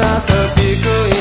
rasa sepiku ini